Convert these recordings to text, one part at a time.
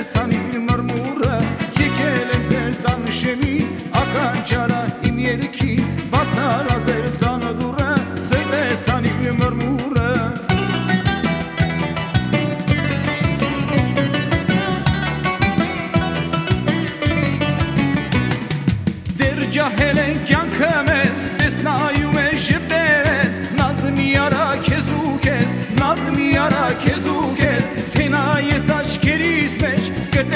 սրտեսանի մրմուրը Եկել եմ ձեր տան շեմի ականջարա իմ երիքի Բացարազեր տանը դուրը սրտեսանի մրմուրը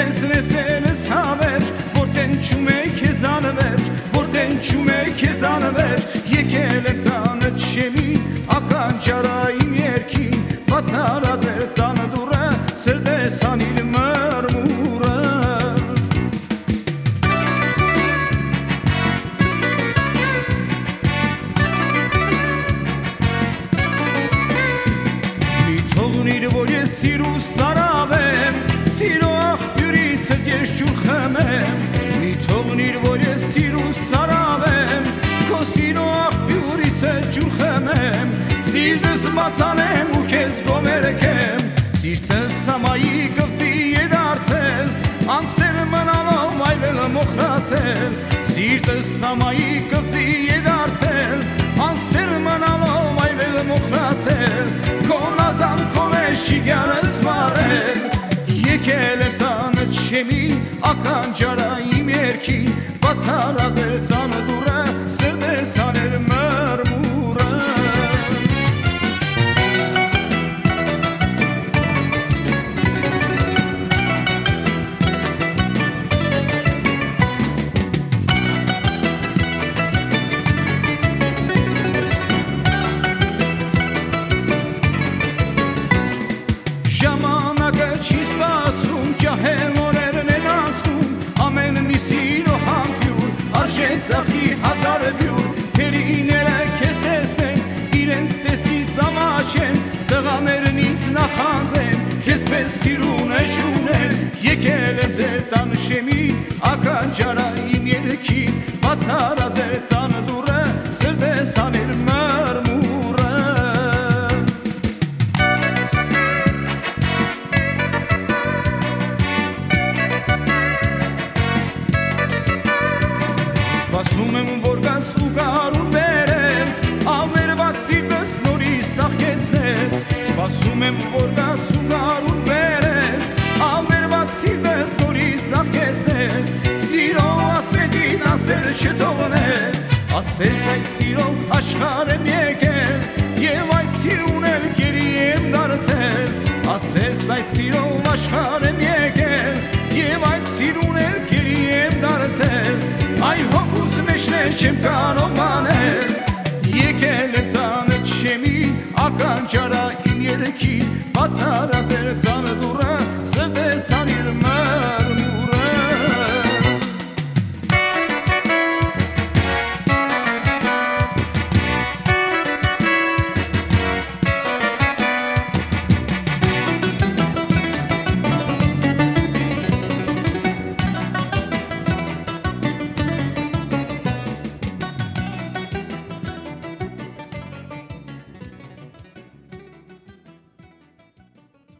մեջ կտեսնես ենս հավեր Որ տենչում է քեզ անվեր Որ տենչում է քեզ անվեր Եկել եմ տանը չեմի ականջարայիմ երկին Բացարած էր տանը դուրը սրտեսանիլ մրմուրը Մի թողնիր, որ ես սիրու սարավեմ Սիրո աղբյուրից էլ ես ջուր խմեմ Մի թողնիր, որ ես սիրու սարավեմ Քո սիրո աղբյուրից էլ ջուր խմեմ Սիրտս մացանեմ ու քեզ գոմերքեմ Սիրտս համայի կղզի է դարձել Անսեր մնալով այլել մոխրացել Սիրտս համայի կղզի է դարձել Անսեր մնալով այլել մոխրացել Քո նազան քո Բացարազել տանը Նախանձեն, քեզ պես սիրուն է ջունեն Եկել եմ ձեր տան շեմի, ականջարա Սպասում եմ, որ գաս ու կարուն բերես Ավերված սիրտս նորից ծաղկեցնես Սիրո ասպետին ասել չթողնես Ասես այդ սիրով աշխար եմ եկել Եվ այդ սիրուն էլ գերի եմ դարձել Ասես այդ սիրով աշխար եմ եկել Եվ այդ սիրուն էլ գերի եմ դարձել Այ հոգուս մեջներ չեմ կարող երեքի Բացարած էր տանը անիր մը